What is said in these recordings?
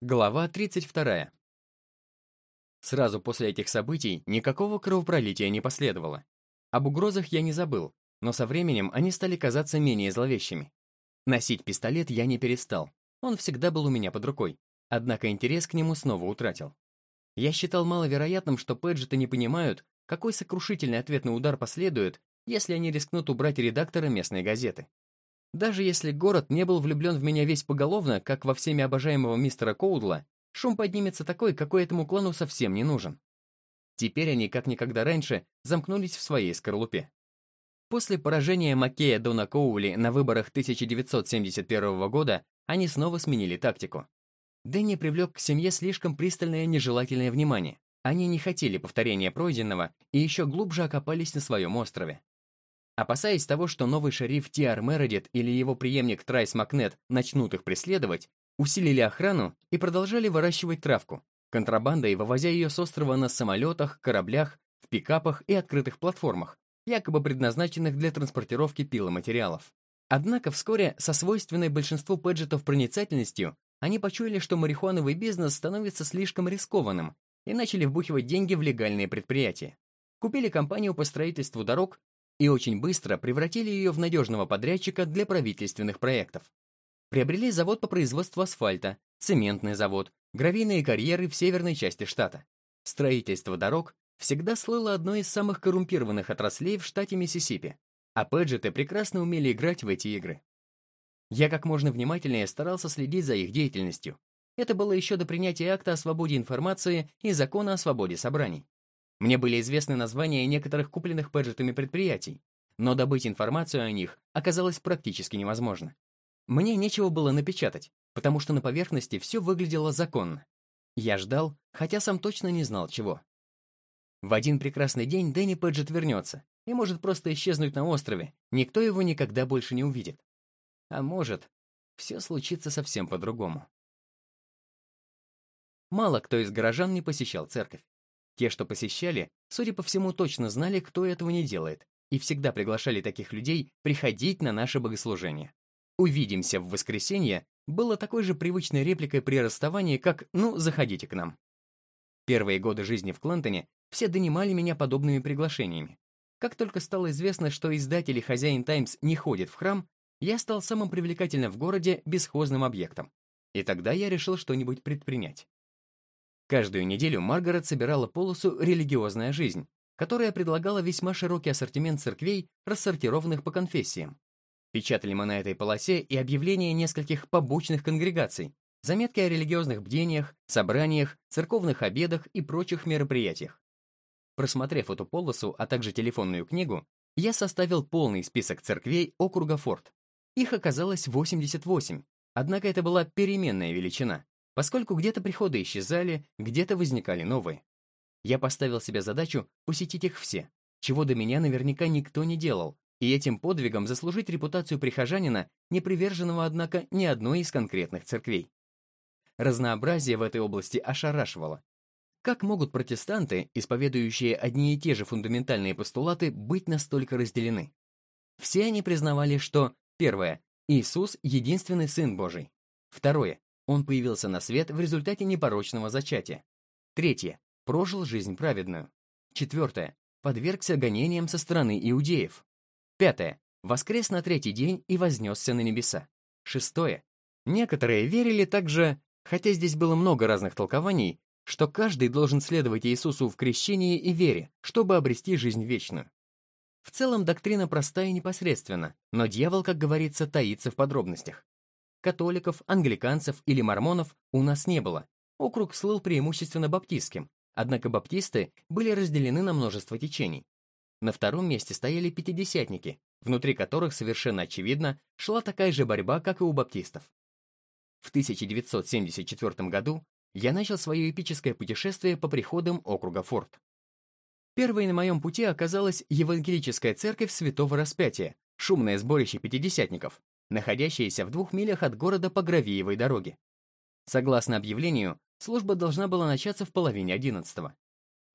Глава 32. Сразу после этих событий никакого кровопролития не последовало. Об угрозах я не забыл, но со временем они стали казаться менее зловещими. Носить пистолет я не перестал, он всегда был у меня под рукой, однако интерес к нему снова утратил. Я считал маловероятным, что Пэджеты не понимают, какой сокрушительный ответный удар последует, если они рискнут убрать редактора местной газеты. Даже если город не был влюблен в меня весь поголовно, как во всеми обожаемого мистера Коудла, шум поднимется такой, какой этому клану совсем не нужен. Теперь они, как никогда раньше, замкнулись в своей скорлупе. После поражения Маккея Дона Коули на выборах 1971 года они снова сменили тактику. Дэнни привлек к семье слишком пристальное нежелательное внимание. Они не хотели повторения пройденного и еще глубже окопались на своем острове. Опасаясь того, что новый шериф Тиар Мередит или его преемник Трайс Макнет начнут их преследовать, усилили охрану и продолжали выращивать травку, контрабандой вывозя ее с острова на самолетах, кораблях, в пикапах и открытых платформах, якобы предназначенных для транспортировки пиломатериалов. Однако вскоре, со свойственной большинству пэджетов проницательностью, они почуяли, что марихуановый бизнес становится слишком рискованным и начали вбухивать деньги в легальные предприятия. Купили компанию по строительству дорог и очень быстро превратили ее в надежного подрядчика для правительственных проектов. Приобрели завод по производству асфальта, цементный завод, гравийные карьеры в северной части штата. Строительство дорог всегда слыло одной из самых коррумпированных отраслей в штате Миссисипи, а пэджеты прекрасно умели играть в эти игры. Я как можно внимательнее старался следить за их деятельностью. Это было еще до принятия акта о свободе информации и закона о свободе собраний. Мне были известны названия некоторых купленных пэджетами предприятий, но добыть информацию о них оказалось практически невозможно. Мне нечего было напечатать, потому что на поверхности все выглядело законно. Я ждал, хотя сам точно не знал чего. В один прекрасный день Дэнни Пэджет вернется и может просто исчезнуть на острове, никто его никогда больше не увидит. А может, все случится совсем по-другому. Мало кто из горожан не посещал церковь. Те, что посещали, судя по всему, точно знали, кто этого не делает, и всегда приглашали таких людей приходить на наше богослужение. «Увидимся в воскресенье» было такой же привычной репликой при расставании, как «ну, заходите к нам». Первые годы жизни в Клентоне все донимали меня подобными приглашениями. Как только стало известно, что издатель и хозяин «Таймс» не ходит в храм, я стал самым привлекательным в городе бесхозным объектом. И тогда я решил что-нибудь предпринять. Каждую неделю Маргарет собирала полосу «Религиозная жизнь», которая предлагала весьма широкий ассортимент церквей, рассортированных по конфессиям. Печатали мы на этой полосе и объявления нескольких побочных конгрегаций, заметки о религиозных бдениях, собраниях, церковных обедах и прочих мероприятиях. Просмотрев эту полосу, а также телефонную книгу, я составил полный список церквей округа Форт. Их оказалось 88, однако это была переменная величина поскольку где-то приходы исчезали, где-то возникали новые. Я поставил себе задачу посетить их все, чего до меня наверняка никто не делал, и этим подвигом заслужить репутацию прихожанина, не приверженного, однако, ни одной из конкретных церквей. Разнообразие в этой области ошарашивало. Как могут протестанты, исповедующие одни и те же фундаментальные постулаты, быть настолько разделены? Все они признавали, что, первое, Иисус — единственный Сын Божий. Второе, он появился на свет в результате непорочного зачатия. Третье. Прожил жизнь праведную. Четвертое. Подвергся гонениям со стороны иудеев. Пятое. Воскрес на третий день и вознесся на небеса. Шестое. Некоторые верили также, хотя здесь было много разных толкований, что каждый должен следовать Иисусу в крещении и вере, чтобы обрести жизнь вечную. В целом доктрина проста и непосредственна, но дьявол, как говорится, таится в подробностях. Католиков, англиканцев или мормонов у нас не было. Округ слыл преимущественно баптистским, однако баптисты были разделены на множество течений. На втором месте стояли пятидесятники, внутри которых совершенно очевидно шла такая же борьба, как и у баптистов. В 1974 году я начал свое эпическое путешествие по приходам округа Форт. Первой на моем пути оказалась Евангелическая церковь Святого Распятия, шумное сборище пятидесятников, находящаяся в двух милях от города по Гравиевой дороге. Согласно объявлению, служба должна была начаться в половине одиннадцатого.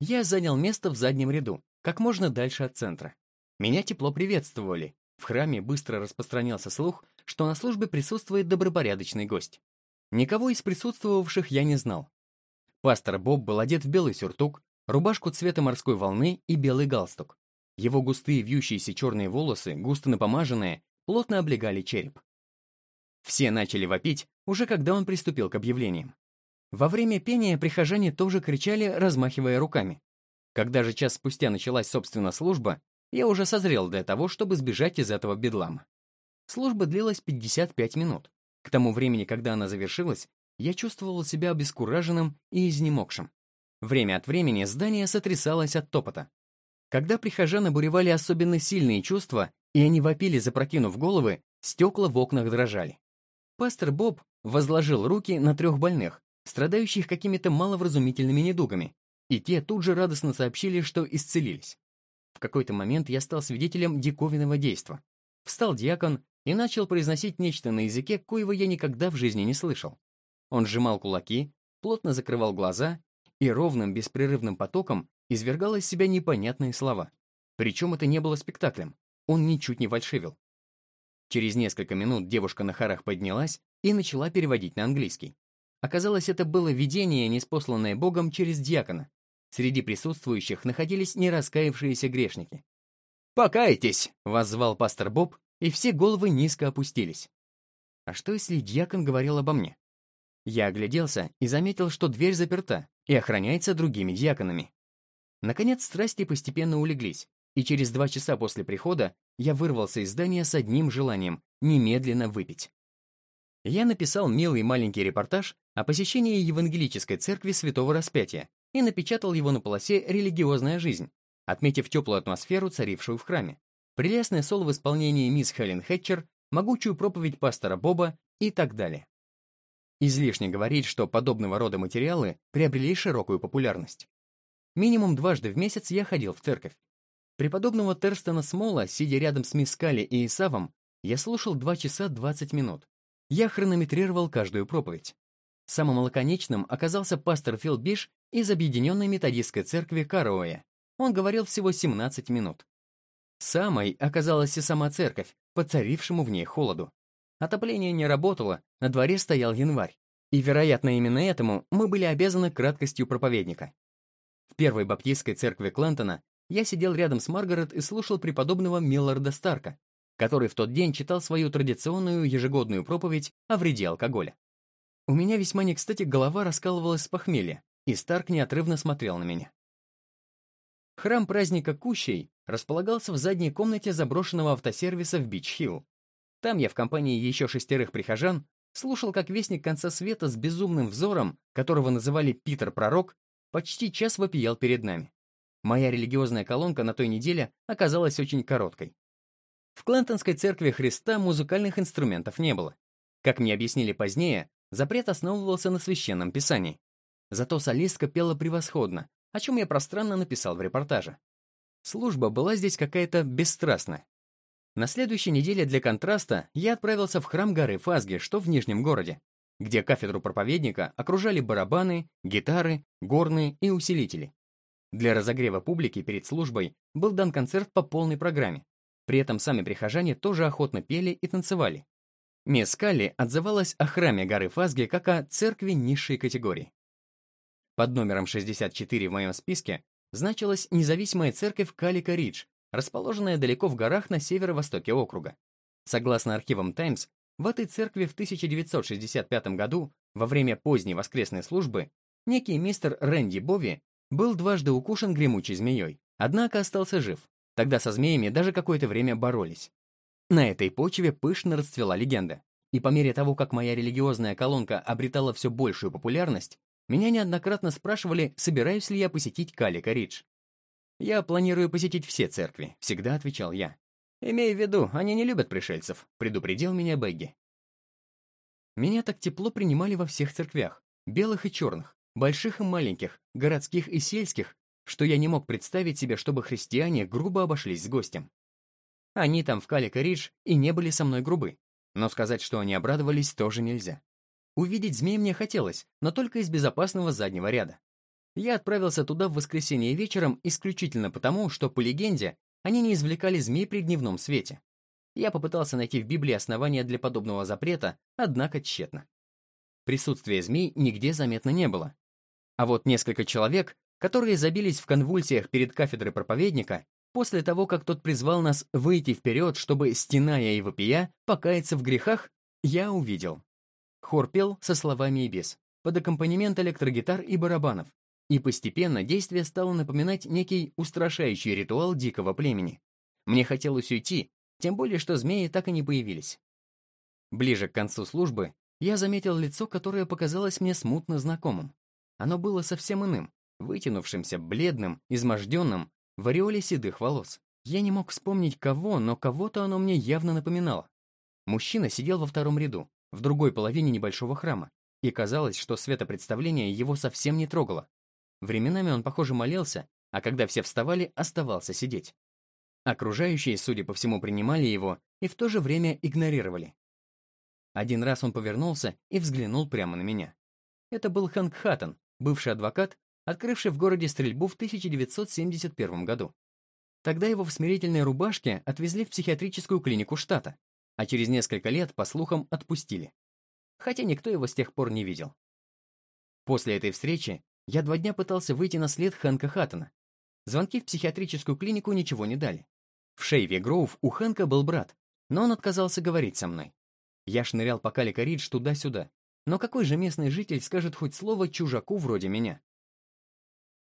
Я занял место в заднем ряду, как можно дальше от центра. Меня тепло приветствовали. В храме быстро распространялся слух, что на службе присутствует добропорядочный гость. Никого из присутствовавших я не знал. Пастор Боб был одет в белый сюртук, рубашку цвета морской волны и белый галстук. Его густые вьющиеся черные волосы, густо напомаженные, плотно облегали череп. Все начали вопить, уже когда он приступил к объявлениям. Во время пения прихожане тоже кричали, размахивая руками. Когда же час спустя началась, собственно, служба, я уже созрел для того, чтобы сбежать из этого бедлама. Служба длилась 55 минут. К тому времени, когда она завершилась, я чувствовал себя обескураженным и изнемогшим. Время от времени здание сотрясалось от топота. Когда прихожан обуревали особенно сильные чувства, и они вопили, запрокинув головы, стекла в окнах дрожали. Пастор Боб возложил руки на трех больных, страдающих какими-то маловразумительными недугами, и те тут же радостно сообщили, что исцелились. В какой-то момент я стал свидетелем диковинного действа. Встал диакон и начал произносить нечто на языке, коего я никогда в жизни не слышал. Он сжимал кулаки, плотно закрывал глаза и ровным беспрерывным потоком извергал из себя непонятные слова. Причем это не было спектаклем, он ничуть не фальшивил. Через несколько минут девушка на харах поднялась и начала переводить на английский. Оказалось, это было видение, неспосланное Богом через диакона. Среди присутствующих находились нераскаявшиеся грешники. «Покайтесь!» — воззвал пастор Боб, и все головы низко опустились. А что, если диакон говорил обо мне? Я огляделся и заметил, что дверь заперта и охраняется другими диаконами. Наконец, страсти постепенно улеглись, и через два часа после прихода я вырвался из здания с одним желанием — немедленно выпить. Я написал милый маленький репортаж о посещении Евангелической церкви Святого Распятия и напечатал его на полосе «Религиозная жизнь», отметив теплую атмосферу, царившую в храме, прелестное соло в исполнении мисс Хелен Хэтчер, могучую проповедь пастора Боба и так далее. Излишне говорить, что подобного рода материалы приобрели широкую популярность. Минимум дважды в месяц я ходил в церковь. Преподобного Терстона Смола, сидя рядом с мисс Калли и Исавом, я слушал 2 часа 20 минут. Я хронометрировал каждую проповедь. Самым лаконичным оказался пастор Фил Биш из Объединенной Методистской Церкви Кароэ. Он говорил всего 17 минут. Самой оказалась и сама церковь, поцарившему в ней холоду. Отопление не работало, на дворе стоял январь. И, вероятно, именно этому мы были обязаны краткостью проповедника. В первой баптистской церкви Клентона я сидел рядом с Маргарет и слушал преподобного Милларда Старка, который в тот день читал свою традиционную ежегодную проповедь о вреде алкоголя. У меня весьма некстати голова раскалывалась с похмелья, и Старк неотрывно смотрел на меня. Храм праздника Кущей располагался в задней комнате заброшенного автосервиса в Бич-Хилл. Там я в компании еще шестерых прихожан слушал, как вестник конца света с безумным взором, которого называли Питер Пророк, почти час вопиял перед нами. Моя религиозная колонка на той неделе оказалась очень короткой. В Клентонской церкви Христа музыкальных инструментов не было. Как мне объяснили позднее, запрет основывался на священном писании. Зато солистка пела превосходно, о чем я пространно написал в репортаже. Служба была здесь какая-то бесстрастная. На следующей неделе для контраста я отправился в храм горы Фазги, что в Нижнем городе, где кафедру проповедника окружали барабаны, гитары, горные и усилители. Для разогрева публики перед службой был дан концерт по полной программе. При этом сами прихожане тоже охотно пели и танцевали. Мисс Калли отзывалась о храме горы Фазги как о церкви низшей категории. Под номером 64 в моем списке значилась независимая церковь Калика-Ридж, расположенная далеко в горах на северо-востоке округа. Согласно архивам «Таймс», в этой церкви в 1965 году, во время поздней воскресной службы, некий мистер Рэнди Бови был дважды укушен гремучей змеей, однако остался жив. Тогда со змеями даже какое-то время боролись. На этой почве пышно расцвела легенда. И по мере того, как моя религиозная колонка обретала все большую популярность, меня неоднократно спрашивали, собираюсь ли я посетить Калика Ридж. «Я планирую посетить все церкви», — всегда отвечал я. «Имея в виду, они не любят пришельцев», — предупредил меня Бегги. Меня так тепло принимали во всех церквях, белых и черных, больших и маленьких, городских и сельских, что я не мог представить себе, чтобы христиане грубо обошлись с гостем. Они там в Калика Ридж и не были со мной грубы, но сказать, что они обрадовались, тоже нельзя. Увидеть змей мне хотелось, но только из безопасного заднего ряда. Я отправился туда в воскресенье вечером исключительно потому, что, по легенде, они не извлекали змей при дневном свете. Я попытался найти в Библии основания для подобного запрета, однако тщетно. Присутствия змей нигде заметно не было. А вот несколько человек, которые забились в конвульсиях перед кафедрой проповедника, после того, как тот призвал нас выйти вперед, чтобы, стеная и вопия, покаяться в грехах, я увидел. Хор пел со словами и без, под аккомпанемент электрогитар и барабанов, и постепенно действие стало напоминать некий устрашающий ритуал дикого племени. Мне хотелось уйти, тем более, что змеи так и не появились. Ближе к концу службы я заметил лицо, которое показалось мне смутно знакомым. Оно было совсем иным, вытянувшимся, бледным, изможденным, в ореоле седых волос. Я не мог вспомнить кого, но кого-то оно мне явно напоминало. Мужчина сидел во втором ряду, в другой половине небольшого храма, и казалось, что светопредставление его совсем не трогало. Временами он, похоже, молился, а когда все вставали, оставался сидеть. Окружающие, судя по всему, принимали его и в то же время игнорировали. Один раз он повернулся и взглянул прямо на меня. Это был Хэнк Хаттон, бывший адвокат, открывший в городе стрельбу в 1971 году. Тогда его в смирительной рубашке отвезли в психиатрическую клинику штата, а через несколько лет, по слухам, отпустили. Хотя никто его с тех пор не видел. После этой встречи я два дня пытался выйти на след Хэнка Хаттона. Звонки в психиатрическую клинику ничего не дали. В Шейве Гроув у Хэнка был брат, но он отказался говорить со мной. Я шнырял по Калика Ридж туда-сюда. Но какой же местный житель скажет хоть слово чужаку вроде меня?